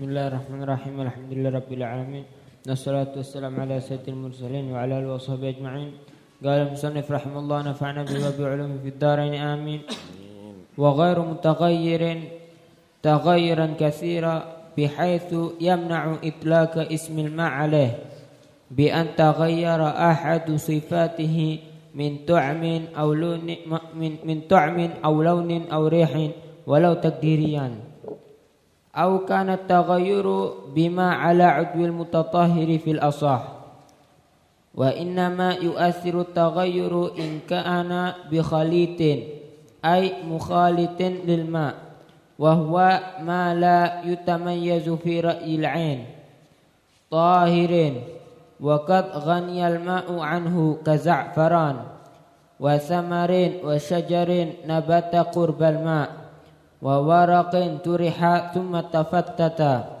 Bismillahirrahmanirrahim. Alhamdulillahirabbil alamin. Wassalatu wassalamu ala sayyidil mursalin wa ala alihi washabihi ajma'in. Qala al-musannif rahimallahu nafa'na bihi wa bi'ulumi fid dharain amin. Wa ghairu mutaghayyirin taghayyiran katsira bihaythu yamna'u itlaka ismil ma'alah bi an taghayyara ahadu sifatihi min tu'min aw lunin min, min tu'min aw launin aw rihin walau takdiriyan أو كان التغير بما على عدو المتطهر في الأصح. وإنما يؤثر التغير إن كان بخليط أي مخالط للماء وهو ما لا يتميز في رأي العين طاهر وقد غني الماء عنه كزعفران وثمر وشجر نبت قرب الماء. Wa waraqin turiha thumma tafattata.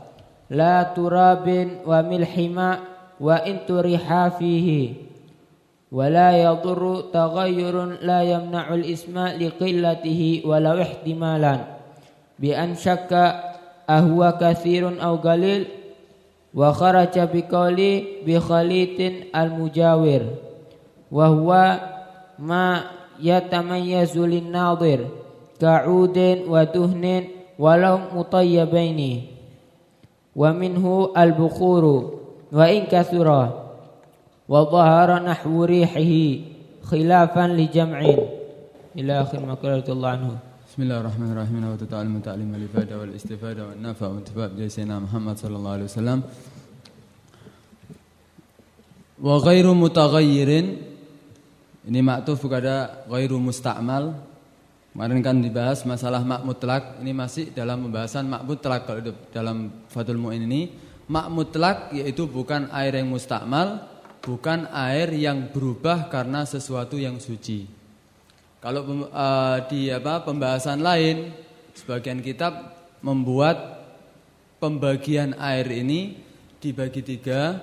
La turabin wa milhima wa in turiha fihi. Wa la yadurru taghayyurun la yamna'u al-isma liqillatihi walau ihtimalan. Bi an syakka ahwa kathirun aw galil. Wa kharaja biqali bi khalitin al-mujawir. Wa huwa ma yatamayyazu lin-nadir al-bukhuru wa in kathura wa dhahara nahwu rihihi khilafan li jam'in. Ila akhir ma qala Allah anhu. Bismillahirrahmanirrahim. Wa ta'ala ta'lim wal ifada wal istifada wal nafa wa intifa' bi sayyidina Muhammad sallallahu alaihi wasallam. Wa ghairu mutaghayyirin ini maktuf kepada ghairu musta'mal Kemarin kan dibahas masalah mak mutlak, ini masih dalam pembahasan mak mutlak kalau dalam Fathul Mu'in ini. Mak mutlak yaitu bukan air yang mustakmal, bukan air yang berubah karena sesuatu yang suci. Kalau uh, di apa pembahasan lain, sebagian kitab membuat pembagian air ini dibagi tiga.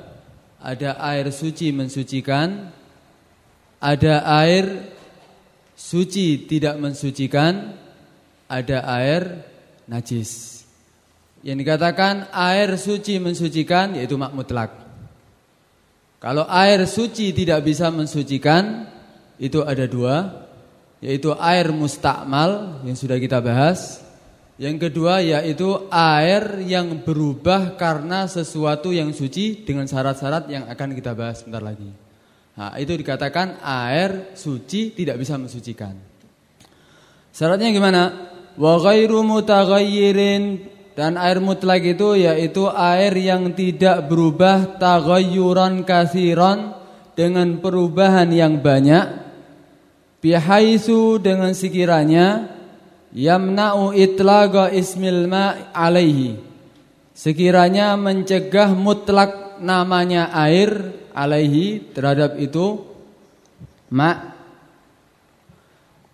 Ada air suci mensucikan, ada air suci tidak mensucikan, ada air najis. Yang dikatakan air suci mensucikan yaitu mak mutlak. Kalau air suci tidak bisa mensucikan itu ada dua, yaitu air mustakmal yang sudah kita bahas. Yang kedua yaitu air yang berubah karena sesuatu yang suci dengan syarat-syarat yang akan kita bahas sebentar lagi. Nah, itu dikatakan air suci tidak bisa mensucikan. Syaratnya gimana? Wa ghairu mutaghayyirin dan air mutlak itu yaitu air yang tidak berubah taghayyuran kasiran dengan perubahan yang banyak bihaisu dengan sekiranya yamna'u itlaga ismil ma alaihi sekiranya mencegah mutlak namanya air alaihi terhadap itu ma.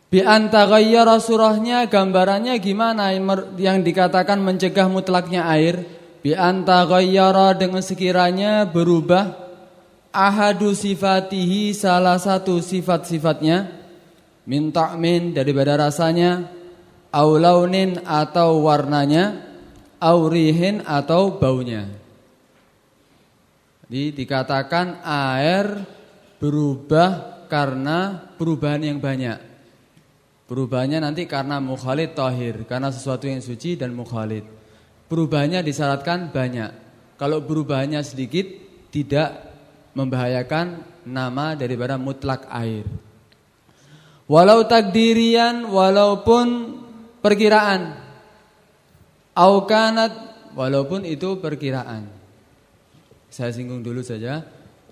Bi antaghayyara surahnya gambarannya gimana? Yang dikatakan mencegah mutlaknya air. Bi antaghayyara dengan sekiranya berubah ahadu sifatihi salah satu sifat-sifatnya. Min ta'min daripada rasanya. Au launin atau warnanya. Au rihin atau baunya jadi dikatakan air berubah karena perubahan yang banyak. Perubahannya nanti karena mukhalid tahir, karena sesuatu yang suci dan mukhalid. Perubahannya disyaratkan banyak. Kalau perubahannya sedikit tidak membahayakan nama daripada mutlak air. Walau takdirian walaupun perkiraan. Aukanat walaupun itu perkiraan. Saya singgung dulu saja.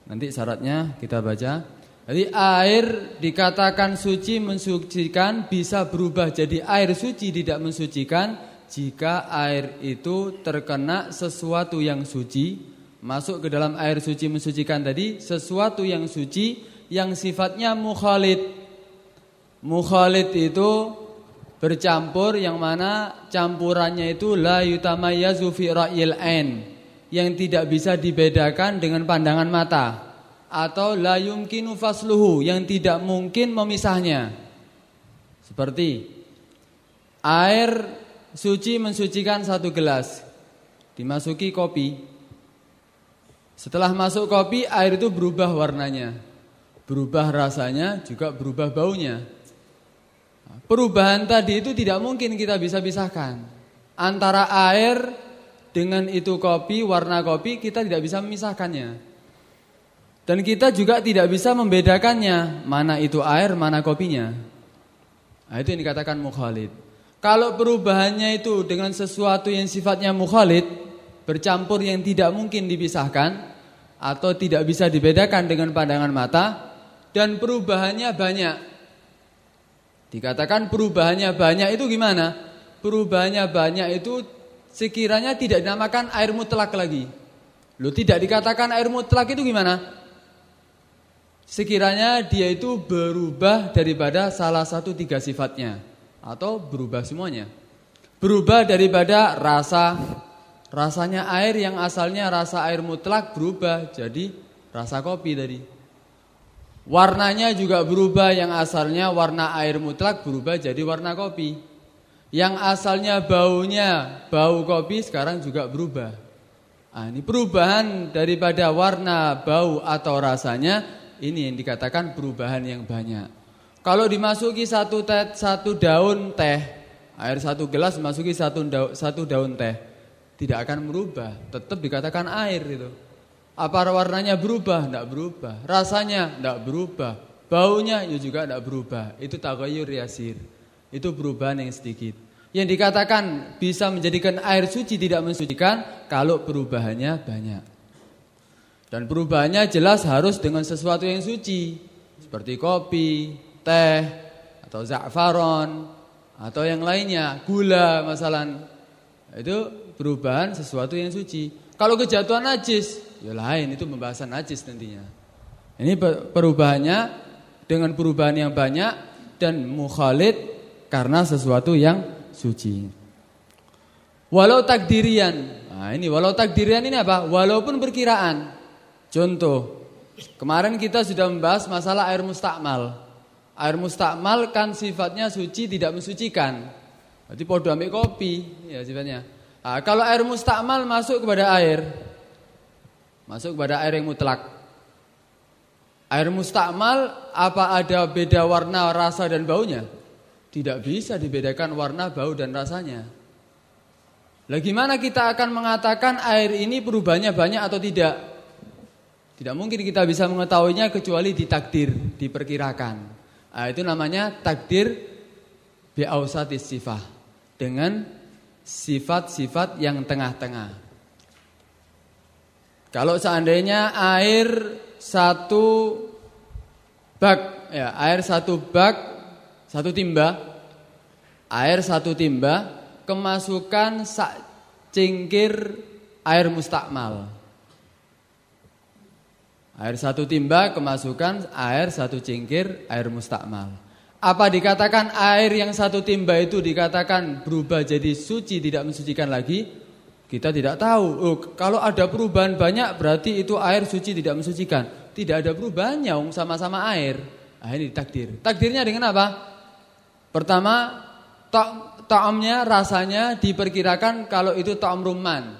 Nanti syaratnya kita baca. Jadi air dikatakan suci mensucikan bisa berubah jadi air suci tidak mensucikan jika air itu terkena sesuatu yang suci masuk ke dalam air suci mensucikan tadi sesuatu yang suci yang sifatnya mukhalid. Mukhalid itu bercampur yang mana campurannya itu la yutamayyazu fi ra'yil yang tidak bisa dibedakan dengan pandangan mata atau la yumkinu fasluhu yang tidak mungkin memisahnya. Seperti air suci mensucikan satu gelas. dimasuki kopi. Setelah masuk kopi, air itu berubah warnanya. Berubah rasanya, juga berubah baunya. Perubahan tadi itu tidak mungkin kita bisa pisahkan. Antara air dengan itu kopi, warna kopi, kita tidak bisa memisahkannya. Dan kita juga tidak bisa membedakannya, mana itu air, mana kopinya. Nah, itu yang dikatakan mukhalid. Kalau perubahannya itu dengan sesuatu yang sifatnya mukhalid, bercampur yang tidak mungkin dipisahkan, atau tidak bisa dibedakan dengan pandangan mata dan perubahannya banyak. Dikatakan perubahannya banyak itu gimana? Perubahannya banyak itu sekiranya tidak dinamakan air mutlak lagi. Lo tidak dikatakan air mutlak itu gimana? Sekiranya dia itu berubah daripada salah satu tiga sifatnya atau berubah semuanya. Berubah daripada rasa, Rasanya air yang asalnya rasa air mutlak berubah jadi rasa kopi tadi. Warnanya juga berubah yang asalnya warna air mutlak berubah jadi warna kopi. Yang asalnya baunya bau kopi sekarang juga berubah. Nah, ini perubahan daripada warna, bau atau rasanya ini yang dikatakan perubahan yang banyak. Kalau dimasuki satu teh, satu daun teh, air satu gelas masuki satu daun, satu daun teh tidak akan merubah, tetap dikatakan air itu. Apa warnanya berubah? Tidak berubah. Rasanya tidak berubah. Baunya ya juga tidak berubah. Itu tagayur yasir. Itu perubahan yang sedikit. Yang dikatakan bisa menjadikan air suci tidak mensucikan kalau perubahannya banyak. Dan perubahannya jelas harus dengan sesuatu yang suci. Seperti kopi, teh, atau za'faron, atau yang lainnya, gula masalah. Itu perubahan sesuatu yang suci. Kalau kejatuhan najis, ya lain itu pembahasan najis nantinya. Ini perubahannya dengan perubahan yang banyak dan mukhalid karena sesuatu yang suci. Walau takdirian. Nah, ini walau takdirian ini apa? Walaupun perkiraan. Contoh, kemarin kita sudah membahas masalah air mustakmal. Air mustakmal kan sifatnya suci tidak mensucikan. Berarti podo ambil kopi ya sifatnya. Nah, kalau air mustakmal masuk kepada air, masuk kepada air yang mutlak. Air mustakmal apa ada beda warna, rasa dan baunya? Tidak bisa dibedakan warna, bau dan rasanya. Lah gimana kita akan mengatakan air ini perubahannya banyak atau tidak? Tidak mungkin kita bisa mengetahuinya kecuali ditakdir, diperkirakan. Nah, itu namanya takdir bi'ausatis sifah. Dengan sifat-sifat yang tengah-tengah. Kalau seandainya air satu bak, ya air satu bak, satu timba, air satu timba, kemasukan sak cingkir air mustakmal. Air satu timba kemasukan air satu cingkir air mustakmal. Apa dikatakan air yang satu timba itu dikatakan berubah jadi suci tidak mensucikan lagi? Kita tidak tahu. Oh, kalau ada perubahan banyak berarti itu air suci tidak mensucikan. Tidak ada perubahannya, sama-sama air. Nah, ini takdir. Takdirnya dengan apa? Pertama, ta'amnya rasanya diperkirakan kalau itu ta'am rumman.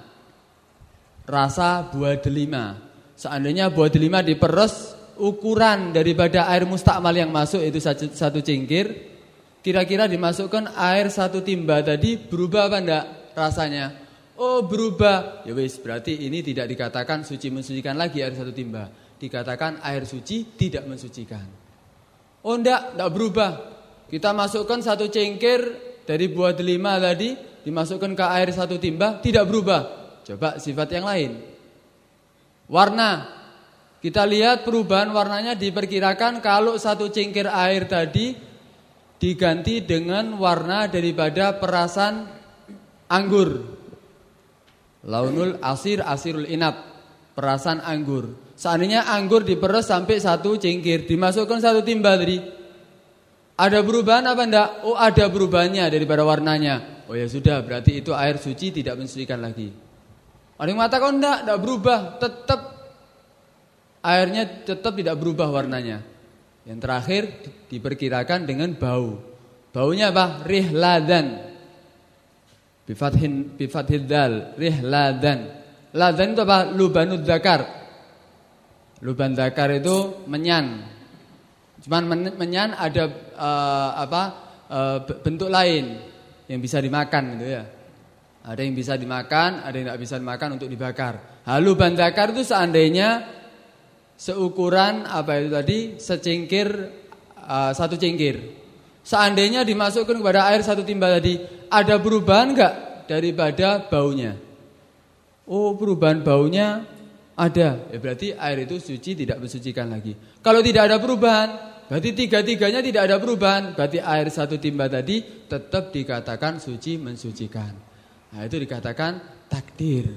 Rasa buah delima. Seandainya buah delima diperes ukuran daripada air mustakmal yang masuk itu satu cingkir Kira-kira dimasukkan air satu timba tadi berubah apa enggak rasanya? Oh berubah Ya wis berarti ini tidak dikatakan suci mensucikan lagi air satu timba Dikatakan air suci tidak mensucikan Oh enggak, enggak berubah Kita masukkan satu cingkir dari buah delima tadi Dimasukkan ke air satu timba Tidak berubah Coba sifat yang lain Warna kita lihat perubahan warnanya diperkirakan kalau satu cingkir air tadi diganti dengan warna daripada perasan anggur. Launul asir asirul inap, perasan anggur. Seandainya anggur diperes sampai satu cingkir, dimasukkan satu timba tadi. Ada perubahan apa enggak? Oh ada perubahannya daripada warnanya. Oh ya sudah, berarti itu air suci tidak mensucikan lagi. Ada yang mengatakan enggak, enggak berubah, tetap airnya tetap tidak berubah warnanya. Yang terakhir diperkirakan dengan bau. Baunya apa? Rihladan. Bifathin bifathid dal, rihladan. Ladan itu apa? Lubanud zakar. Luban zakar itu menyan. Cuman menyan ada uh, apa? Uh, bentuk lain yang bisa dimakan gitu ya. Ada yang bisa dimakan, ada yang tidak bisa dimakan untuk dibakar. Halu ban zakar itu seandainya seukuran apa itu tadi secingkir uh, satu cingkir. Seandainya dimasukkan kepada air satu timba tadi, ada perubahan enggak daripada baunya? Oh, perubahan baunya ada. Ya berarti air itu suci tidak mensucikan lagi. Kalau tidak ada perubahan, berarti tiga-tiganya tidak ada perubahan. Berarti air satu timba tadi tetap dikatakan suci mensucikan. Nah, itu dikatakan takdir.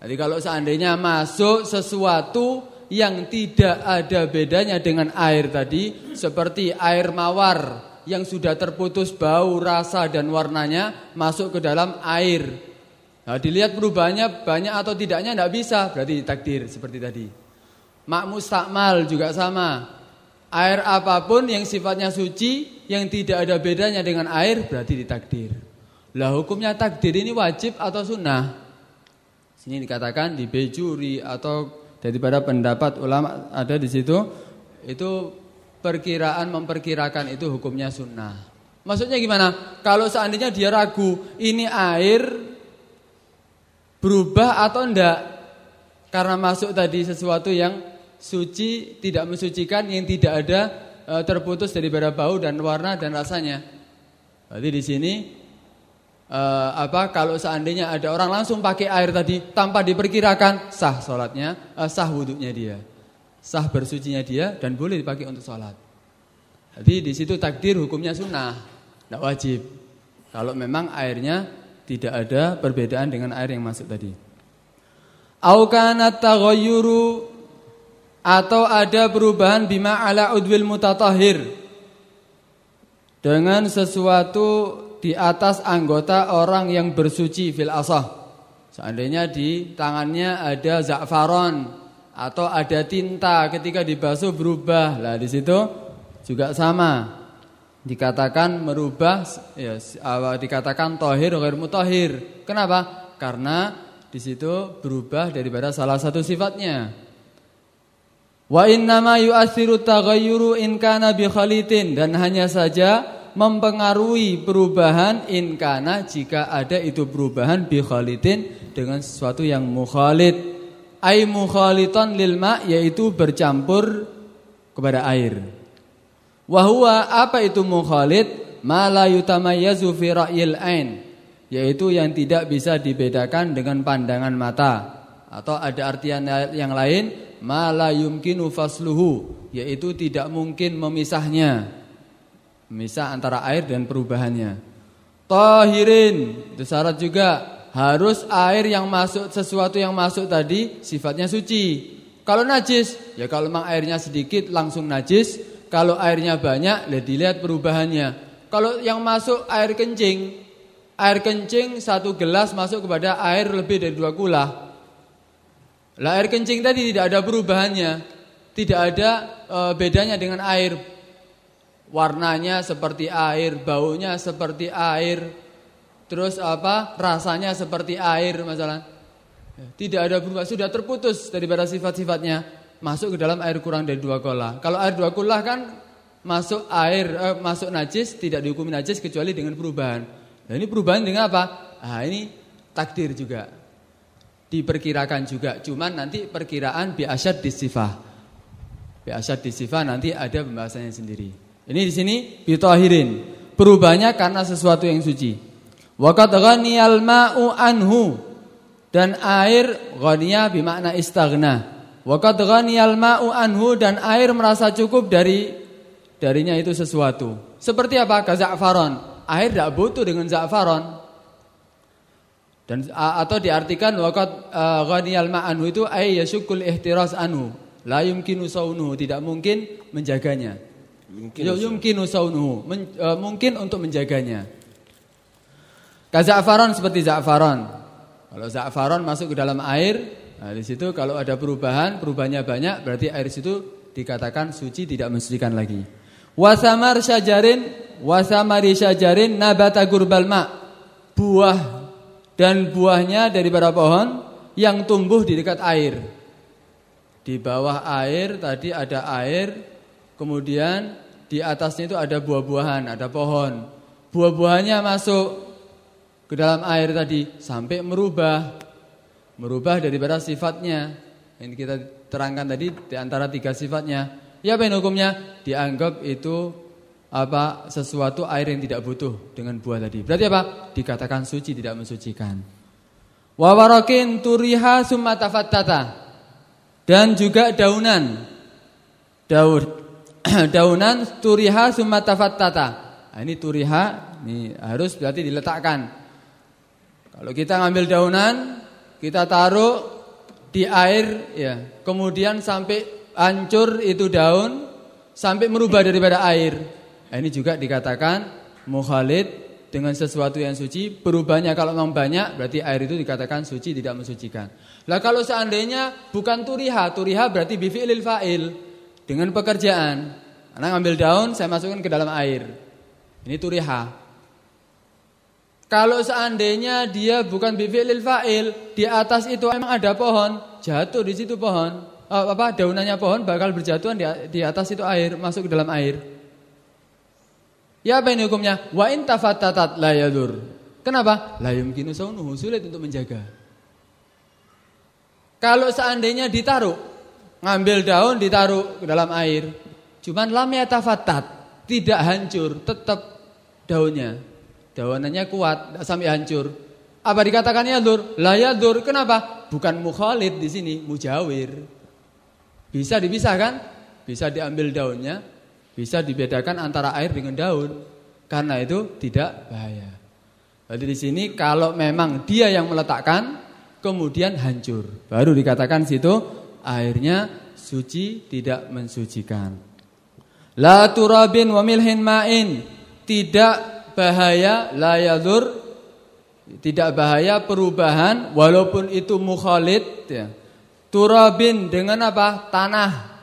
Jadi kalau seandainya masuk sesuatu yang tidak ada bedanya dengan air tadi, seperti air mawar yang sudah terputus bau, rasa dan warnanya masuk ke dalam air. Nah, dilihat perubahannya banyak atau tidaknya tidak bisa, berarti takdir seperti tadi. Mak mustakmal juga sama. Air apa pun yang sifatnya suci, yang tidak ada bedanya dengan air, berarti ditakdir. Lah hukumnya takdir ini wajib atau sunnah? Sini dikatakan di bejuri atau daripada pendapat ulama ada di situ itu perkiraan memperkirakan itu hukumnya sunnah. Maksudnya gimana? Kalau seandainya dia ragu ini air berubah atau enggak karena masuk tadi sesuatu yang suci tidak mensucikan yang tidak ada e, terputus daripada bau dan warna dan rasanya. Berarti di sini uh, apa kalau seandainya ada orang langsung pakai air tadi tanpa diperkirakan sah sholatnya, uh, sah wudhunya dia, sah bersucinya dia dan boleh dipakai untuk sholat. Jadi di situ takdir hukumnya sunnah, tidak wajib. Kalau memang airnya tidak ada perbedaan dengan air yang masuk tadi. Aukanat taghayyuru atau ada perubahan bima ala udwil mutatahhir dengan sesuatu di atas anggota orang yang bersuci fil asah. Seandainya di tangannya ada za'faron atau ada tinta ketika dibasuh berubah. Lah di situ juga sama. Dikatakan merubah ya dikatakan tohir ghair mutahhir. Kenapa? Karena di situ berubah daripada salah satu sifatnya. Wa innama yu'athiru taghayyuru in kana bi khalitin. Dan hanya saja mempengaruhi perubahan inkana jika ada itu perubahan bi khalitin dengan sesuatu yang mukhalid. Ai mukhalitan lil ma yaitu bercampur kepada air. Wahwa apa itu mukhalid? Ma la yutamayyazu fi ra'yil ain. Yaitu yang tidak bisa dibedakan dengan pandangan mata. Atau ada artian yang lain ma la yumkinu fasluhu yaitu tidak mungkin memisahnya Misah antara air dan perubahannya. Tohirin itu syarat juga harus air yang masuk sesuatu yang masuk tadi sifatnya suci. Kalau najis, ya kalau memang airnya sedikit langsung najis. Kalau airnya banyak, lihat dilihat perubahannya. Kalau yang masuk air kencing, air kencing satu gelas masuk kepada air lebih dari dua kula. Lah air kencing tadi tidak ada perubahannya, tidak ada e, bedanya dengan air warnanya seperti air, baunya seperti air, terus apa rasanya seperti air masalah. Tidak ada berubah, sudah terputus daripada sifat-sifatnya masuk ke dalam air kurang dari dua kolah. Kalau air dua kolah kan masuk air eh, masuk najis tidak dihukumi najis kecuali dengan perubahan. Nah ini perubahan dengan apa? Ah ini takdir juga. Diperkirakan juga, cuman nanti perkiraan biasyad disifah. Biasyad disifah nanti ada pembahasannya sendiri. Ini di sini bitahirin. Perubahannya karena sesuatu yang suci. Waqad ghaniyal ma'u anhu dan air ghaniya bermakna istaghna. Waqad ghaniyal ma'u anhu dan air merasa cukup dari darinya itu sesuatu. Seperti apa? Kaza'faron. Air tidak butuh dengan za'faron. Dan atau diartikan waqad ghaniyal ma'anhu itu ay yashukul ihtiras anhu. La yumkinu saunuhu, tidak mungkin menjaganya. Mungkin yumkinu saunuhu, Men, uh, mungkin untuk menjaganya. Kaza'faron seperti za'faron. Kalau za'faron masuk ke dalam air, nah di situ kalau ada perubahan, perubahannya banyak, berarti air situ dikatakan suci tidak mensucikan lagi. Wasamar syajarin, wasamari syajarin nabata gurbal ma. Buah dan buahnya daripada pohon yang tumbuh di dekat air. Di bawah air tadi ada air, kemudian di atasnya itu ada buah-buahan, ada pohon. Buah-buahannya masuk ke dalam air tadi sampai merubah merubah daripada sifatnya. Ini kita terangkan tadi di antara tiga sifatnya. Ya apa hukumnya? Dianggap itu apa sesuatu air yang tidak butuh dengan buah tadi. Berarti apa? Dikatakan suci tidak mensucikan. Wawarakin turiha summa Dan juga daunan. Daun daunan turiha summa Nah, ini turiha ini harus berarti diletakkan. Kalau kita ngambil daunan, kita taruh di air ya, kemudian sampai hancur itu daun sampai merubah daripada air. Nah, ini juga dikatakan mukhalid dengan sesuatu yang suci. Berubahnya kalau memang banyak berarti air itu dikatakan suci tidak mensucikan. Lah kalau seandainya bukan turiha, turiha berarti bifi'lil fa'il dengan pekerjaan. Anak ngambil daun saya masukkan ke dalam air. Ini turiha. Kalau seandainya dia bukan bifi'lil fa'il, di atas itu memang ada pohon, jatuh di situ pohon uh, apa daunannya pohon bakal berjatuhan di, di atas itu air, masuk ke dalam air. Ya apa ini hukumnya? Wa in tafattatat la. Kenapa? La yumkinu saunuhu, sulit untuk menjaga. Kalau seandainya ditaruh, ngambil daun ditaruh ke dalam air, cuman lam yatafattat, tidak hancur, tetap daunnya. Daunannya kuat, tidak sampai hancur. Apa dikatakan yadur? La yadur. Kenapa? Bukan mukhalid di sini, mujawir. Bisa dipisahkan? Bisa diambil daunnya, bisa dibedakan antara air dengan daun. Karena itu tidak bahaya. Jadi di sini kalau memang dia yang meletakkan kemudian hancur, baru dikatakan situ airnya suci tidak mensucikan. La turabin wa milhin ma'in tidak bahaya la yadur tidak bahaya perubahan walaupun itu mukhalid ya Turabin dengan apa? Tanah.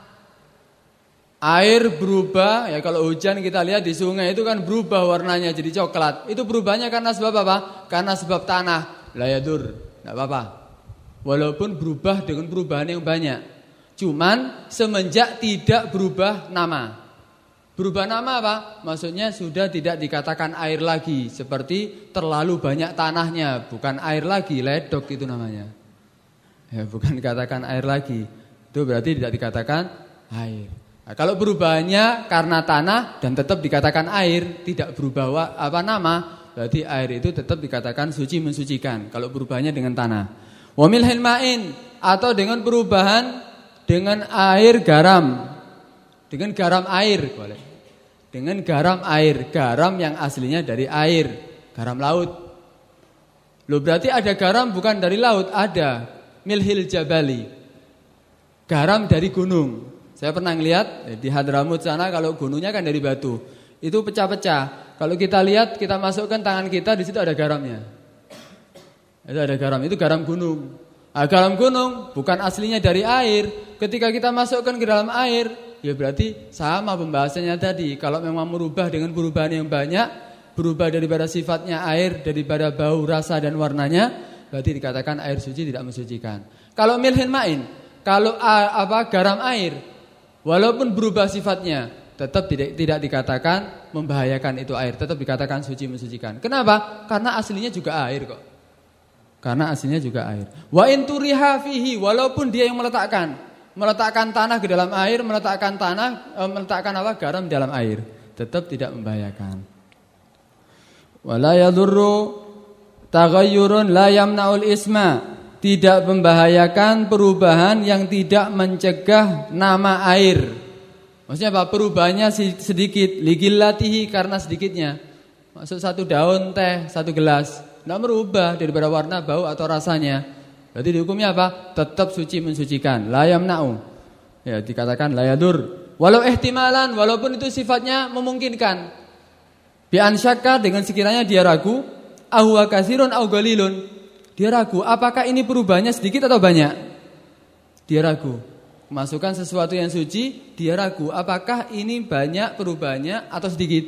Air berubah, ya kalau hujan kita lihat di sungai itu kan berubah warnanya jadi coklat. Itu berubahnya karena sebab apa? Karena sebab tanah. Layadur, tidak apa-apa. Walaupun berubah dengan perubahan yang banyak. Cuman semenjak tidak berubah nama. Berubah nama apa? Maksudnya sudah tidak dikatakan air lagi. Seperti terlalu banyak tanahnya. Bukan air lagi, ledok itu namanya. Ya, bukan dikatakan air lagi. Itu berarti tidak dikatakan air. Nah, kalau berubahnya karena tanah dan tetap dikatakan air, tidak berubah apa nama, berarti air itu tetap dikatakan suci mensucikan. Kalau berubahnya dengan tanah. Wamil hilmain atau dengan perubahan dengan air garam. Dengan garam air boleh. Dengan garam air, garam yang aslinya dari air, garam laut. Loh berarti ada garam bukan dari laut, ada milhil jabali. Garam dari gunung. Saya pernah lihat eh, di Hadramut sana kalau gunungnya kan dari batu. Itu pecah-pecah. Kalau kita lihat, kita masukkan tangan kita di situ ada garamnya. Itu ada garam, itu garam gunung. Nah, garam gunung bukan aslinya dari air. Ketika kita masukkan ke dalam air, ya berarti sama pembahasannya tadi. Kalau memang merubah dengan perubahan yang banyak, berubah daripada sifatnya air, daripada bau, rasa dan warnanya, berarti dikatakan air suci tidak mensucikan. Kalau milhin main, kalau apa garam air, walaupun berubah sifatnya, tetap tidak tidak dikatakan membahayakan itu air, tetap dikatakan suci mensucikan. Kenapa? Karena aslinya juga air kok. Karena aslinya juga air. Wa in turiha fihi, walaupun dia yang meletakkan, meletakkan tanah ke dalam air, meletakkan tanah, e, meletakkan apa? garam di dalam air, tetap tidak membahayakan. Wala yadurru Taghayyurun la isma tidak membahayakan perubahan yang tidak mencegah nama air. Maksudnya apa? Perubahannya sedikit, ligillatihi karena sedikitnya. Maksud satu daun teh, satu gelas, tidak merubah daripada warna, bau atau rasanya. Berarti dihukumnya apa? Tetap suci mensucikan. La yamna'u. Ya, dikatakan la yadur. Walau ihtimalan, walaupun itu sifatnya memungkinkan. Bi syakka dengan sekiranya dia ragu, ahwa kasirun au galilun. Dia ragu, apakah ini perubahannya sedikit atau banyak? Dia ragu. Masukkan sesuatu yang suci, dia ragu, apakah ini banyak perubahannya atau sedikit?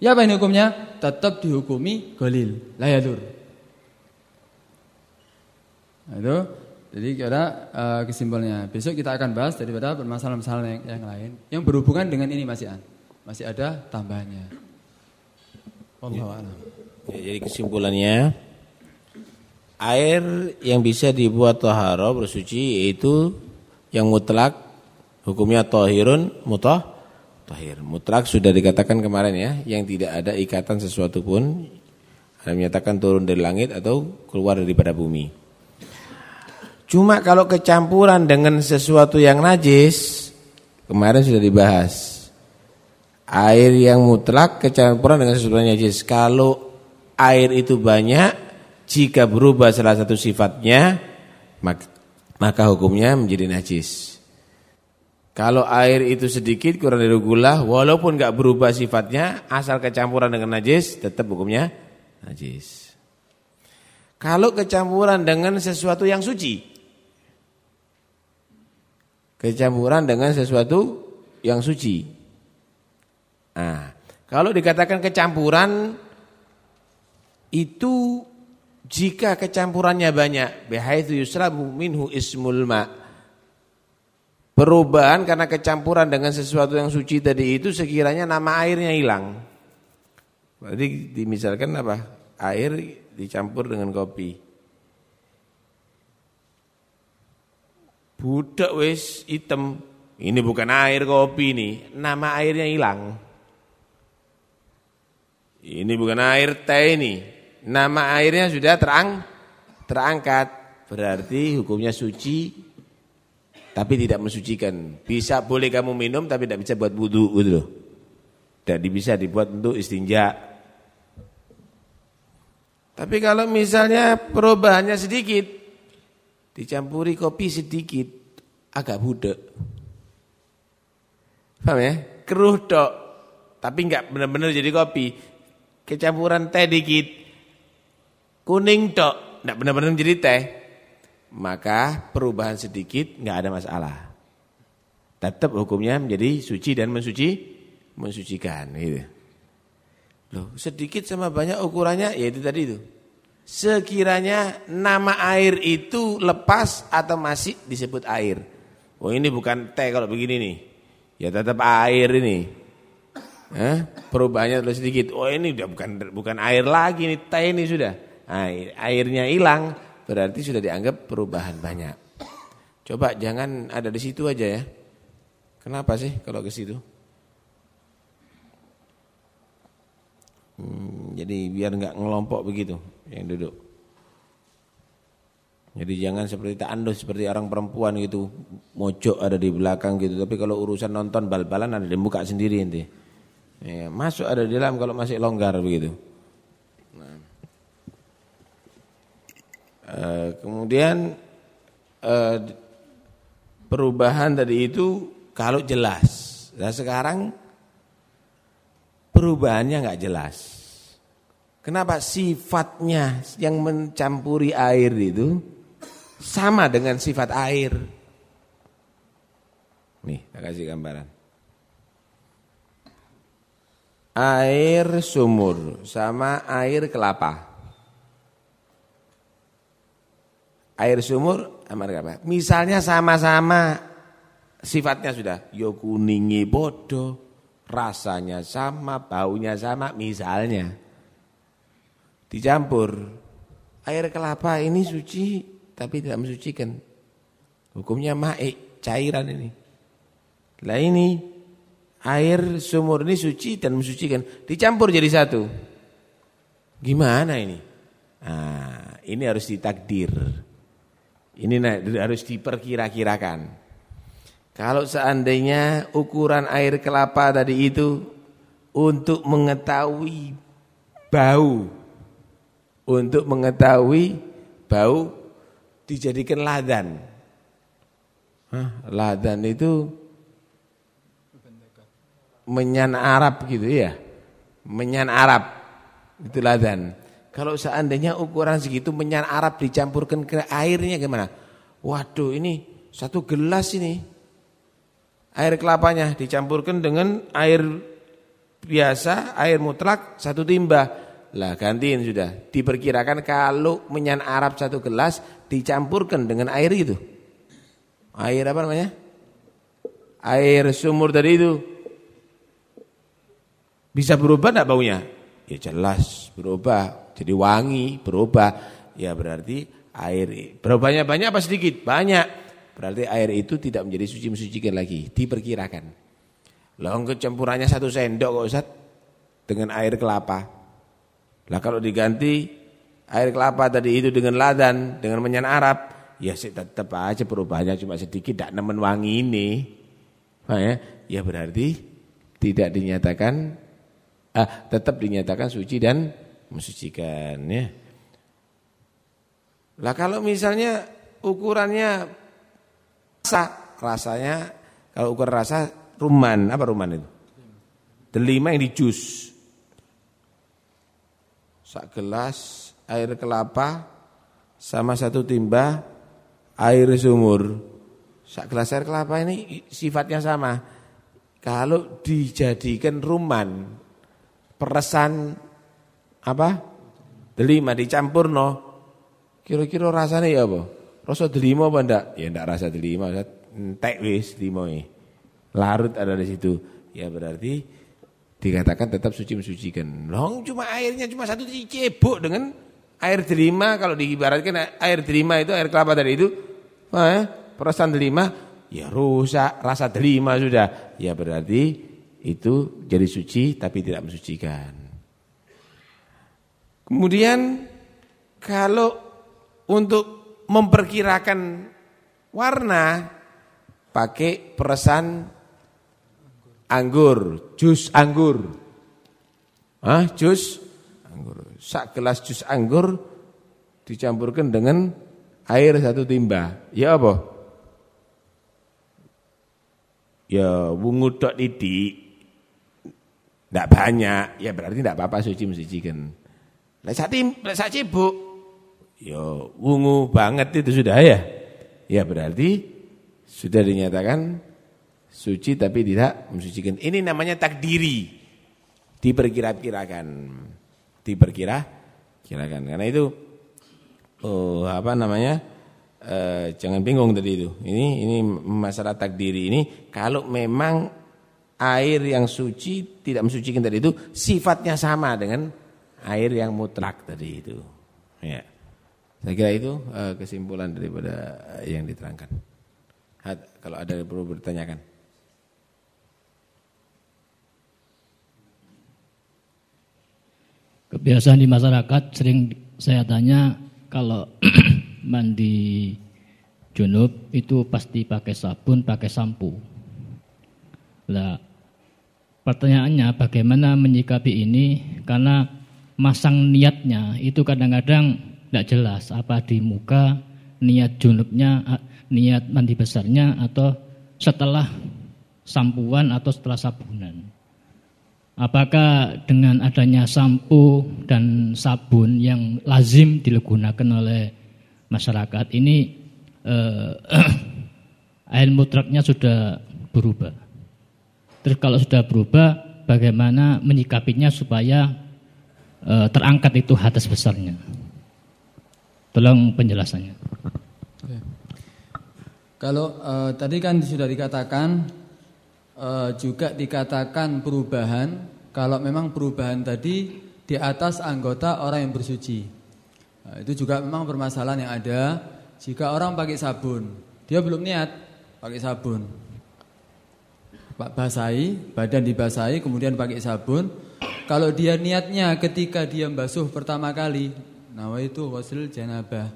Ya apa ini hukumnya? Tetap dihukumi galil, layadur. Nah, itu jadi kira uh, kesimpulannya. Besok kita akan bahas daripada permasalahan-permasalahan yang, yang lain yang berhubungan dengan ini masih an. Masih ada tambahannya. Wallahu a'lam. Ya, jadi kesimpulannya air yang bisa dibuat tahara bersuci yaitu yang mutlak hukumnya tahirun mutah tahir. Mutlak sudah dikatakan kemarin ya, yang tidak ada ikatan sesuatu pun ada menyatakan turun dari langit atau keluar daripada bumi. Cuma kalau kecampuran dengan sesuatu yang najis, kemarin sudah dibahas. Air yang mutlak kecampuran dengan sesuatu yang najis. Kalau air itu banyak, jika berubah salah satu sifatnya, maka hukumnya menjadi najis. Kalau air itu sedikit kurang dari gula, walaupun nggak berubah sifatnya, asal kecampuran dengan najis, tetap hukumnya najis. Kalau kecampuran dengan sesuatu yang suci, kecampuran dengan sesuatu yang suci, Nah, kalau dikatakan kecampuran itu jika kecampurannya banyak bihaitsu yusrabu minhu ismul ma. Perubahan karena kecampuran dengan sesuatu yang suci tadi itu sekiranya nama airnya hilang. Berarti dimisalkan apa? Air dicampur dengan kopi. Budak wis hitam ini bukan air kopi nih nama airnya hilang. Ini bukan air teh ini. Nama airnya sudah terang terangkat. Berarti hukumnya suci tapi tidak mensucikan. Bisa boleh kamu minum tapi tidak bisa buat wudhu gitu loh. Tidak bisa dibuat untuk istinja. Tapi kalau misalnya perubahannya sedikit, dicampuri kopi sedikit, agak budak. Paham ya? Keruh dok, tapi enggak benar-benar jadi kopi kecampuran teh dikit, kuning tok, tidak benar-benar menjadi teh, maka perubahan sedikit nggak ada masalah. Tetap hukumnya menjadi suci dan mensuci, mensucikan. Gitu. Loh, sedikit sama banyak ukurannya, ya itu tadi itu. Sekiranya nama air itu lepas atau masih disebut air. Oh ini bukan teh kalau begini nih. Ya tetap air ini. Eh, perubahannya terlalu sedikit. Oh ini udah bukan bukan air lagi ini teh ini sudah. Air, airnya hilang berarti sudah dianggap perubahan banyak. Coba jangan ada di situ aja ya. Kenapa sih kalau ke situ? Hmm, jadi biar nggak ngelompok begitu yang duduk. Jadi jangan seperti tak ando seperti orang perempuan gitu, mojok ada di belakang gitu. Tapi kalau urusan nonton bal-balan ada di muka sendiri nanti. Ya, masuk ada di dalam kalau masih longgar begitu. E, kemudian e, perubahan tadi itu kalau jelas. Nah sekarang perubahannya nggak jelas. Kenapa sifatnya yang mencampuri air itu sama dengan sifat air? Nih, saya kasih gambaran air sumur sama air kelapa. Air sumur sama air kelapa. Misalnya sama-sama sifatnya sudah yo kuningi bodoh, rasanya sama, baunya sama misalnya. Dicampur air kelapa ini suci tapi tidak mensucikan. Hukumnya ma'ik, cairan ini. Lah ini air sumur ini suci dan mensucikan, dicampur jadi satu. Gimana ini? Nah, ini harus ditakdir. Ini harus diperkira-kirakan. Kalau seandainya ukuran air kelapa tadi itu untuk mengetahui bau, untuk mengetahui bau dijadikan ladan. Hah, ladan itu menyan Arab gitu ya. Menyan Arab. Itu ladan. Kalau seandainya ukuran segitu menyan Arab dicampurkan ke airnya gimana? Waduh ini satu gelas ini. Air kelapanya dicampurkan dengan air biasa, air mutlak satu timba. Lah gantiin sudah. Diperkirakan kalau menyan Arab satu gelas dicampurkan dengan air itu. Air apa namanya? Air sumur tadi itu. Bisa berubah enggak baunya? Ya jelas berubah. Jadi wangi, berubah. Ya berarti air berubahnya banyak apa sedikit? Banyak. Berarti air itu tidak menjadi suci mensucikan lagi, diperkirakan. Lah campurannya satu sendok kok Ustaz dengan air kelapa. Lah kalau diganti air kelapa tadi itu dengan ladan, dengan menyan Arab, ya sih tetap aja perubahannya cuma sedikit, tidak nemen wangi ini. Nah, ya, ya berarti tidak dinyatakan, ah, tetap dinyatakan suci dan mensucikan. Ya. Lah kalau misalnya ukurannya rasa, rasanya kalau ukuran rasa ruman, apa ruman itu? Delima yang di jus sak gelas air kelapa sama satu timba air sumur. Sak gelas air kelapa ini sifatnya sama. Kalau dijadikan ruman, peresan apa? Delima dicampur no. Kira-kira rasanya ya apa? Rasa delima apa enggak? Ya enggak rasa delima, entek wis delima Larut ada di situ. Ya berarti dikatakan tetap suci mensucikan. Long cuma airnya cuma satu cebok dengan air delima kalau diibaratkan air delima itu air kelapa tadi itu eh, perasaan delima ya rusak rasa delima sudah ya berarti itu jadi suci tapi tidak mensucikan. Kemudian kalau untuk memperkirakan warna pakai peresan anggur, jus anggur. Ah, jus anggur. Sak gelas jus anggur dicampurkan dengan air satu timba. Ya apa? Ya wungu tok titik. Tidak banyak, ya berarti tidak apa-apa suci mensucikan. Lah sak tim, sak cibuk. Ya wungu banget itu sudah ya. Ya berarti sudah dinyatakan suci tapi tidak mensucikan. Ini namanya takdiri. Diperkira-kirakan. Diperkira-kirakan. Karena itu oh, apa namanya? Eh, jangan bingung tadi itu. Ini ini masalah takdiri ini kalau memang air yang suci tidak mensucikan tadi itu sifatnya sama dengan air yang mutlak tadi itu. Ya. Saya kira itu uh, kesimpulan daripada yang diterangkan. Kalau ada yang perlu bertanyakan. Kebiasaan di masyarakat sering saya tanya kalau mandi junub itu pasti pakai sabun, pakai sampo. Lah pertanyaannya bagaimana menyikapi ini karena masang niatnya itu kadang-kadang tidak jelas apa di muka niat junubnya, niat mandi besarnya atau setelah sampuan atau setelah sabunan. Apakah dengan adanya sampo dan sabun yang lazim digunakan oleh masyarakat ini eh, air mutraknya sudah berubah? Terus kalau sudah berubah, bagaimana menyikapinya supaya eh, terangkat itu hadas besarnya? Tolong penjelasannya. Kalau eh, tadi kan sudah dikatakan uh, juga dikatakan perubahan kalau memang perubahan tadi di atas anggota orang yang bersuci. Nah, itu juga memang permasalahan yang ada jika orang pakai sabun, dia belum niat pakai sabun. Pak basahi, badan dibasahi kemudian pakai sabun. Kalau dia niatnya ketika dia basuh pertama kali, nama itu wasil janabah.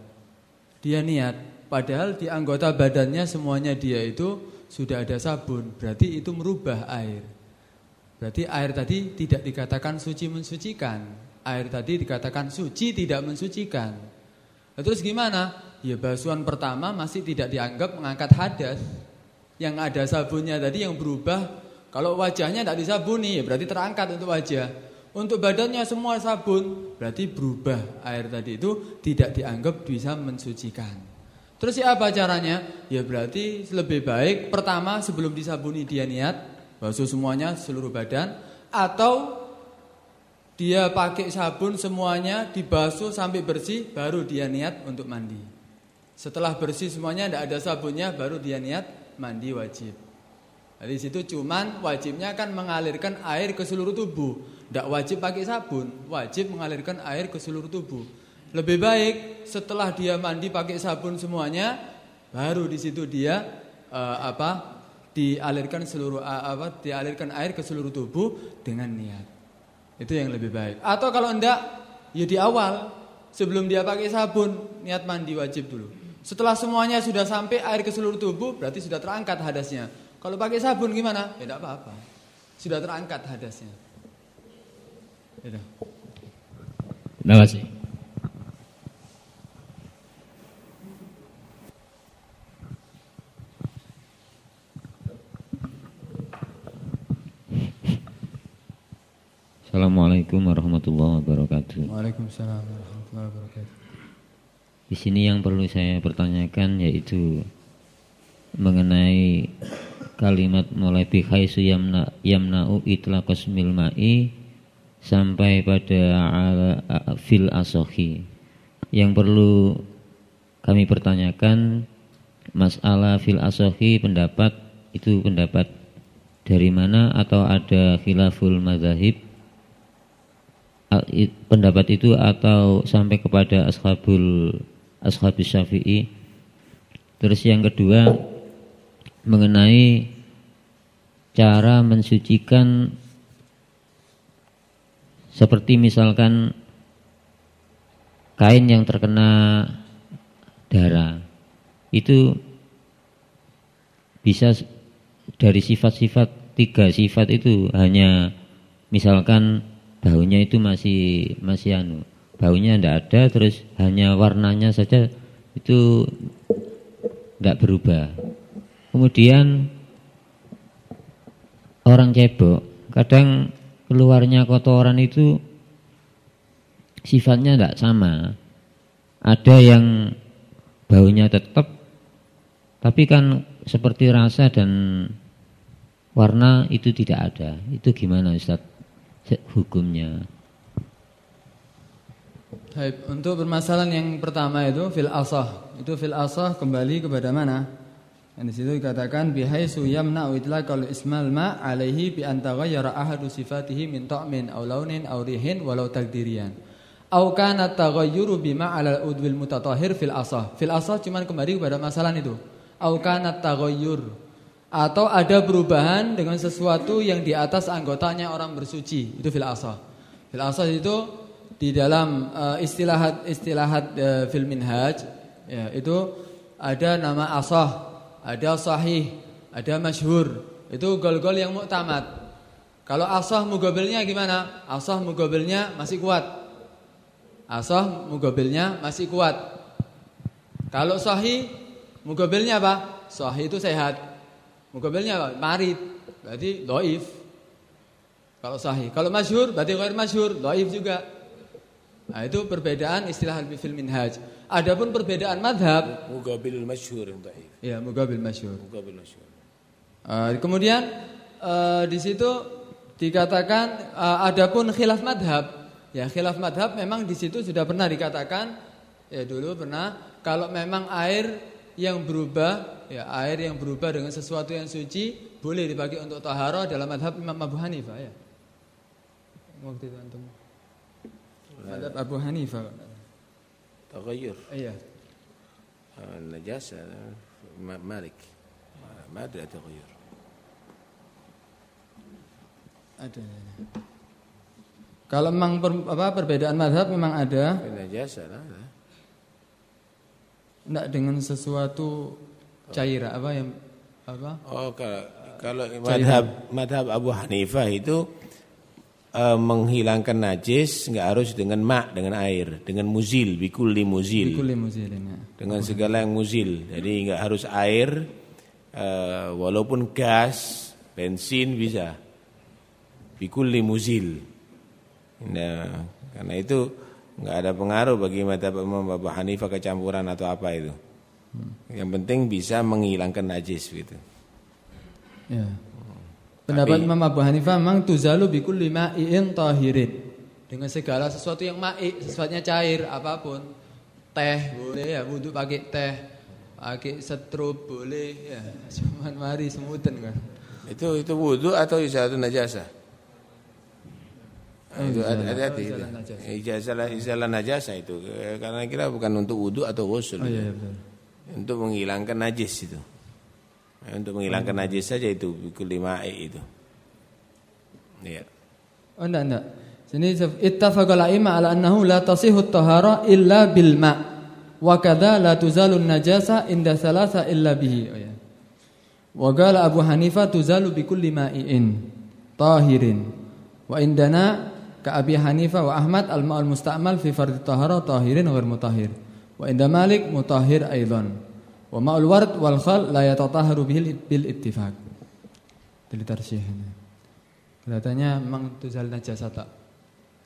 Dia niat, padahal di anggota badannya semuanya dia itu sudah ada sabun, berarti itu merubah air. Berarti air tadi tidak dikatakan suci mensucikan. Air tadi dikatakan suci tidak mensucikan. Nah, terus gimana? Ya basuhan pertama masih tidak dianggap mengangkat hadas. Yang ada sabunnya tadi yang berubah. Kalau wajahnya tidak disabuni ya berarti terangkat untuk wajah. Untuk badannya semua sabun, berarti berubah air tadi itu tidak dianggap bisa mensucikan. Terus ya apa caranya? Ya berarti lebih baik pertama sebelum disabuni dia niat basuh semuanya seluruh badan atau dia pakai sabun semuanya dibasuh sampai bersih baru dia niat untuk mandi. Setelah bersih semuanya tidak ada sabunnya baru dia niat mandi wajib. Dari situ cuman wajibnya kan mengalirkan air ke seluruh tubuh. Tidak wajib pakai sabun, wajib mengalirkan air ke seluruh tubuh. Lebih baik setelah dia mandi pakai sabun semuanya, baru di situ dia uh, apa dialirkan seluruh uh, apa dialirkan air ke seluruh tubuh dengan niat. Itu yang lebih baik. Atau kalau enggak, ya di awal sebelum dia pakai sabun niat mandi wajib dulu. Setelah semuanya sudah sampai air ke seluruh tubuh, berarti sudah terangkat hadasnya. Kalau pakai sabun gimana? Ya tidak apa-apa. Sudah terangkat hadasnya. Ya. Terima kasih. Assalamualaikum warahmatullahi wabarakatuh. Waalaikumsalam warahmatullahi wabarakatuh. Di sini yang perlu saya pertanyakan yaitu mengenai kalimat mulai bihaisu yamna yamna'u itlaqas mil ma'i sampai pada fil asohi. Yang perlu kami pertanyakan masalah fil asohi pendapat itu pendapat dari mana atau ada khilaful mazahib pendapat itu atau sampai kepada ashabul ashabis syafi'i? Terus yang kedua mengenai cara mensucikan seperti misalkan kain yang terkena darah. Itu bisa dari sifat-sifat tiga sifat itu hanya misalkan baunya itu masih masih anu baunya tidak ada terus hanya warnanya saja itu tidak berubah Kemudian orang cebok kadang keluarnya kotoran itu sifatnya tidak sama. Ada yang baunya tetap, tapi kan seperti rasa dan warna itu tidak ada. Itu gimana Ustaz hukumnya? Baik, untuk permasalahan yang pertama itu fil asah. Itu fil asah kembali kepada mana? Dan di situ dikatakan bihaisu yamna'u itlaqal ismal ma alaihi bi an taghayyara ahadu sifatihi min ta'min aw launin aw rihin walau takdirian. Au kana taghayyuru bima 'ala al-udwil mutatahhir fil asah. Fil asah cuman kembali kepada masalah itu. Au kana taghayyur atau ada perubahan dengan sesuatu yang di atas anggotanya orang bersuci. Itu fil asah. Fil asah itu di dalam uh, istilahat istilahat uh, fil minhaj ya, itu ada nama asah ada sahih, ada masyhur. Itu gol-gol yang muktamad. Kalau asah mugabilnya gimana? Asah mugabilnya masih kuat. Asah mugabilnya masih kuat. Kalau sahih mugabilnya apa? Sahih itu sehat. Mugabilnya apa? Marid. Berarti doif. Kalau sahih. Kalau masyhur berarti ghair masyhur, doif juga. Nah, itu perbedaan istilah fil minhaj. Adapun perbedaan madhab mugabil masyhur yang dhaif. Ya, mugabil masyhur. Mugabil masyhur. Uh, kemudian uh, di situ dikatakan uh, adapun khilaf madhab. Ya, khilaf madhab memang di situ sudah pernah dikatakan ya dulu pernah kalau memang air yang berubah ya air yang berubah dengan sesuatu yang suci boleh dipakai untuk taharah dalam madhab Imam Abu Hanifah ya. Waktu itu antum. Madhab Abu Hanifah. Taghayyur. Iya. Najasa Malik. Ma ada taghayyur. Ada. Kalau memang per, apa perbedaan madhab memang ada. Najasa lah. Tidak dengan sesuatu cair apa yang apa? Oh kalau kalau madhab madhab Abu Hanifah itu e, menghilangkan najis nggak harus dengan mak dengan air dengan muzil bikulli muzil. Bikulli muzil ya. dengan segala yang muzil. Jadi nggak harus air e, walaupun gas bensin bisa. Bikulli muzil. Nah karena itu nggak ada pengaruh bagi mata Imam Abu Hanifah kecampuran atau apa itu. Hmm. yang penting bisa menghilangkan najis gitu. Ya Pendapat Imam Abu Hanifah memang tuzalu bikul lima iin tahirin. dengan segala sesuatu yang maik, sesuatunya cair, apa pun. Teh boleh ya, wudhu pakai teh, pakai setrup boleh ya. Cuman mari semutan kan. Itu itu wudhu atau izalatu najasa? Oh, itu hati-hati itu. Izalah izalah najasa itu. Karena kira bukan untuk wudhu atau ghusl. Oh, iya, betul. Untuk menghilangkan najis itu. Untuk menghilangkan hmm. najis saja itu kelima itu. Iya. Oh enggak enggak. Sini ittafaqal a'imma ala annahu la tasihhu at-tahara illa bil ma' wa kadza la tuzalu najasa inda salasa illa bihi. Oh ya. Wa qala Abu Hanifah tuzalu bi kulli ma'in tahirin. Wa indana ka Abi Hanifah wa Ahmad al-ma'al musta'mal fi fardhi tahara tahirin wa mutahhir. Wa inda Malik mutahhir aidan. Wa ma'ul ward wal khal la yatatahharu bil ittifaq. Dari tarsyihan. Kelihatannya memang tuzal najasa tak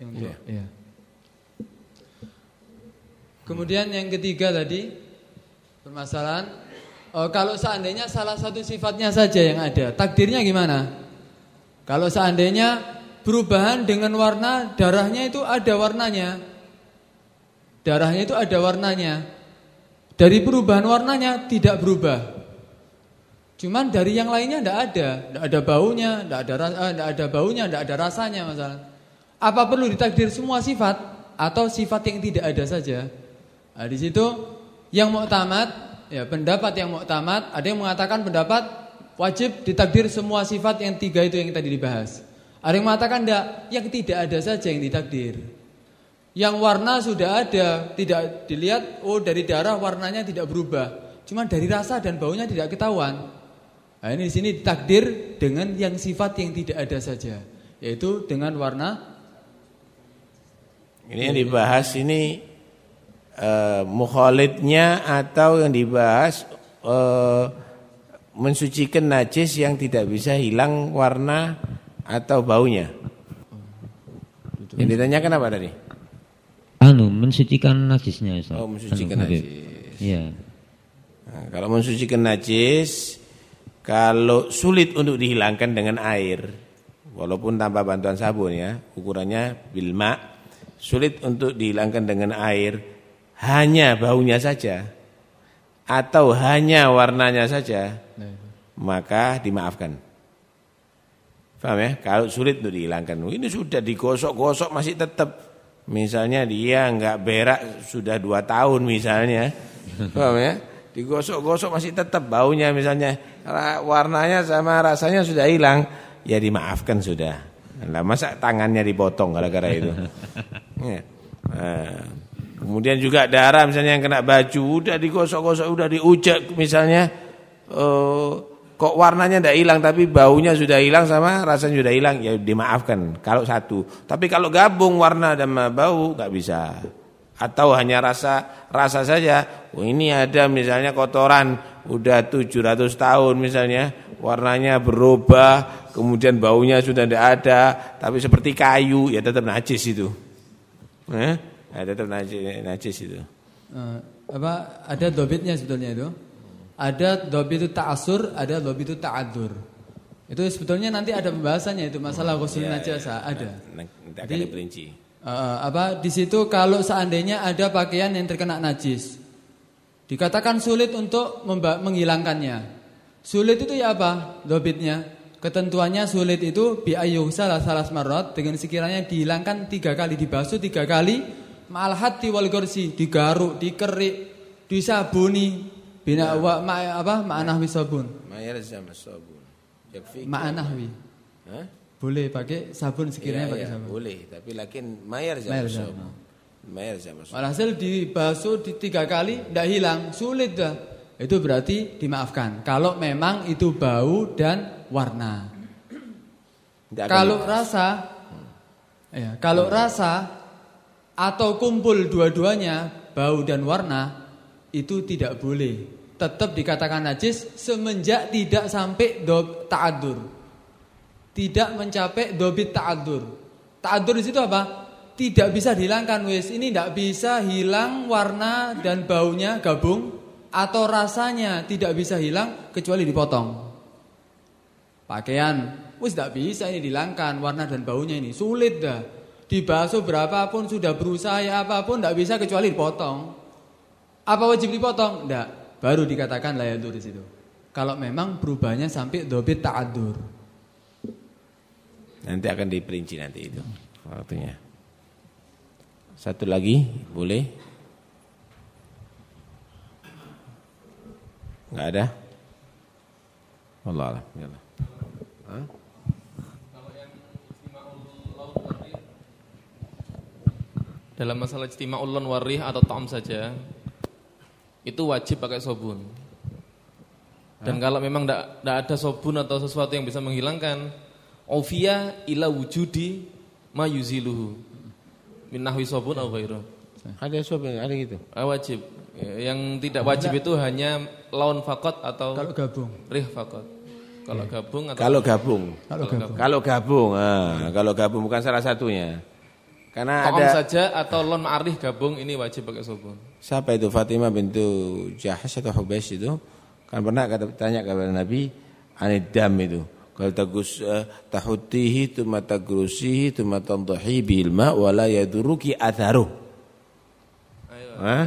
yang dua. Yeah. Iya. Kemudian yang ketiga tadi permasalahan oh, kalau seandainya salah satu sifatnya saja yang ada, takdirnya gimana? Kalau seandainya perubahan dengan warna darahnya itu ada warnanya. Darahnya itu ada warnanya. Dari perubahan warnanya tidak berubah. Cuman dari yang lainnya tidak ada, tidak ada baunya, tidak ada tidak ada baunya, tidak ada rasanya masalah. Apa perlu ditakdir semua sifat atau sifat yang tidak ada saja? Nah, di situ yang muktamad, ya pendapat yang muktamad, ada yang mengatakan pendapat wajib ditakdir semua sifat yang tiga itu yang tadi dibahas. Ada yang mengatakan tidak, yang tidak ada saja yang ditakdir. Yang warna sudah ada, tidak dilihat, oh dari darah warnanya tidak berubah. Cuma dari rasa dan baunya tidak ketahuan. Nah, ini di sini ditakdir dengan yang sifat yang tidak ada saja, yaitu dengan warna ini yang dibahas ini uh, mukhalidnya atau yang dibahas uh, mensucikan najis yang tidak bisa hilang warna atau baunya. Yang ditanyakan apa tadi? Anu, mensucikan najisnya Ustaz. Oh, mensucikan anu, najis. Iya. Nah, kalau mensucikan najis kalau sulit untuk dihilangkan dengan air walaupun tanpa bantuan sabun ya, ukurannya bilma sulit untuk dihilangkan dengan air hanya baunya saja atau hanya warnanya saja maka dimaafkan paham ya kalau sulit untuk dihilangkan ini sudah digosok-gosok masih tetap misalnya dia nggak berak sudah dua tahun misalnya. Paham ya? Digosok-gosok masih tetap baunya misalnya. Warnanya sama rasanya sudah hilang. Ya dimaafkan sudah. Nah, masa tangannya dipotong gara-gara itu? ya. nah, kemudian juga darah misalnya yang kena baju udah digosok-gosok, udah diujak misalnya. Uh, kok warnanya tidak hilang tapi baunya sudah hilang sama rasanya sudah hilang ya dimaafkan kalau satu. Tapi kalau gabung warna dan bau nggak bisa. Atau hanya rasa rasa saja. Oh, ini ada misalnya kotoran udah 700 tahun misalnya warnanya berubah, kemudian baunya sudah tidak ada, tapi seperti kayu, ya tetap najis itu. Eh? Ya, tetap najis, najis itu. Uh, apa ada dobitnya sebetulnya itu? Ada dobit itu ta'asur, ada dobit itu ta'adur. Itu sebetulnya nanti ada pembahasannya itu masalah ghusl ya, najasa, ya, ada. Nanti akan diperinci. Uh, apa di situ kalau seandainya ada pakaian yang terkena najis, dikatakan sulit untuk menghilangkannya. Sulit itu ya apa? Dobitnya. Ketentuannya sulit itu biayu salah salah marot dengan sekiranya dihilangkan tiga kali dibasuh tiga kali malhat hati wal gorsi digaruk dikerik disabuni bina ya. wa ma apa? Ma'anahwi sabun. Ma'yar sama sabun. Ma'anahwi boleh pakai sabun sekiranya ya, pakai ya, sabun. boleh. Tapi lakin mayar sama sabun. mayar sama sabun. Walhasil dibasuh di tiga kali tidak hilang. Sulit dah. Itu berarti dimaafkan. Kalau memang itu bau dan warna. Kalau rasa, ya, kalau rasa atau kumpul dua-duanya bau dan warna itu tidak boleh. Tetap dikatakan najis semenjak tidak sampai dob ta'adur. Tidak mencapai dobit ta'adur. Ta'adur di situ apa? Tidak bisa dihilangkan wis. Ini tidak bisa hilang warna dan baunya gabung atau rasanya tidak bisa hilang kecuali dipotong. Pakaian, wis tidak bisa ini dihilangkan warna dan baunya ini sulit dah. Dibasuh berapapun sudah berusaha ya apa pun tidak bisa kecuali dipotong. Apa wajib dipotong? Tidak. Baru dikatakan layadur di situ. Kalau memang berubahnya sampai dobit ta'adur. Nanti akan diperinci nanti itu waktunya. Satu lagi boleh? Enggak ada? Allah Allah. Ya Allah. Dalam masalah istima'ul lon warih atau ta'am saja itu wajib pakai sobun. Dan kalau memang tidak ada sobun atau sesuatu yang bisa menghilangkan ovia ila wujudi ma yuziluhu min nahwi sobun atau ghairu. Ada sobun, ada gitu. Ah, wajib. Yang tidak wajib itu hanya laun fakot atau kalau gabung. Rih fakot. Kalau gabung atau Kalau gabung. Kalau gabung. Kalau gabung, ah, kalau gabung bukan salah satunya. Karena ada saja atau lon ma'arih gabung ini wajib pakai sobun. Siapa itu Fatimah bintu Jahash atau Hubais itu kan pernah kata tanya kepada Nabi anid dam itu. Kalau tagus uh, tahutihi tuma tagrusihi tuma tandahi bil ma wala yaduruki atharu. Ha?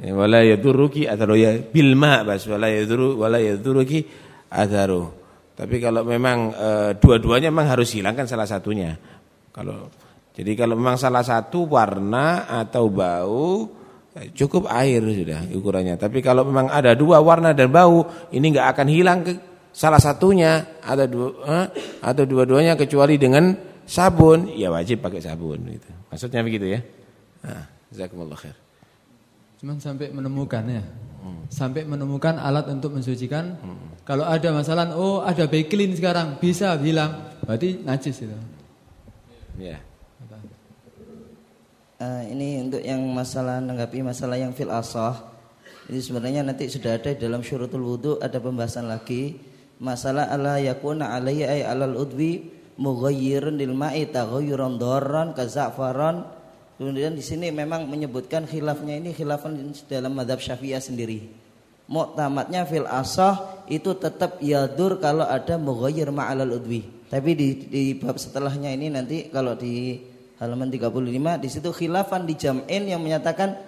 Ya, wala yaduruki atharu ya bil ma bas wala yaduru wala yaduruki atharu. Tapi kalau memang uh, dua-duanya memang harus hilangkan salah satunya. Kalau jadi kalau memang salah satu warna atau bau eh, cukup air sudah ukurannya. Tapi kalau memang ada dua warna dan bau, ini nggak akan hilang ke salah satunya ada dua eh, atau dua-duanya kecuali dengan sabun, ya wajib pakai sabun gitu. Maksudnya begitu ya. Nah, jazakumullah khair. Cuman sampai menemukan ya. Sampai menemukan alat untuk mensucikan. Kalau ada masalah, oh ada beklin sekarang, bisa bilang. Berarti najis itu. Ya. Uh, ini untuk yang masalah menanggapi masalah yang fil asah. Ini sebenarnya nanti sudah ada dalam syurutul wudhu ada pembahasan lagi masalah ala yakuna alayya ay alal udwi mughayyirun lil ma'i taghayyuran darran kaza'faran. Kemudian di sini memang menyebutkan khilafnya ini khilafan dalam madhab Syafi'iyah sendiri. Muktamadnya fil asah itu tetap yadur kalau ada mughayyir ma'alal udwi. Tapi di, di bab setelahnya ini nanti kalau di halaman 35 di situ khilafan di jam'in yang menyatakan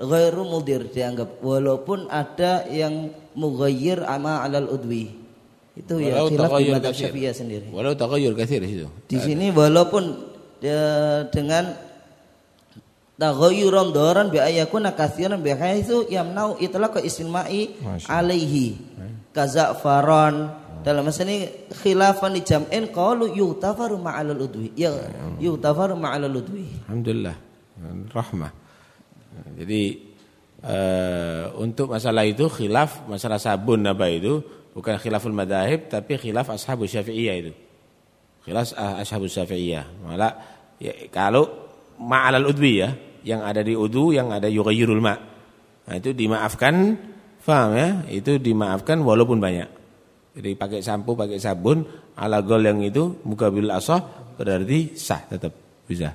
ghairu mudir dianggap walaupun ada yang mughayyir ama alal udwi. Itu ya khilaf di madhab. Syafi'iyah sendiri. Walau taghayyur katsir di situ. Di sini walaupun ya, dengan taghayyuran daran bi ayakuna katsiran bi haitsu yamnau itlaq isma'i alaihi kaza'faran dalam masa ini khilafan di jam'in qalu yutafaru ma'alal udwi ya yutafaru ma'alal udwi Alhamdulillah. Rahmah. Jadi eh, untuk masalah itu khilaf masalah sabun apa itu bukan khilaful madahib tapi khilaf ashabus syafi'iyah itu. Khilaf ah, ashabus syafi'iyah. Malah ya, kalau ma'alal udwi ya yang ada di udu yang ada yughayyirul ma. Nah, itu dimaafkan paham ya? Itu dimaafkan walaupun banyak. Jadi pakai sampo, pakai sabun ala gol yang itu mukabil asah berarti sah tetap bisa.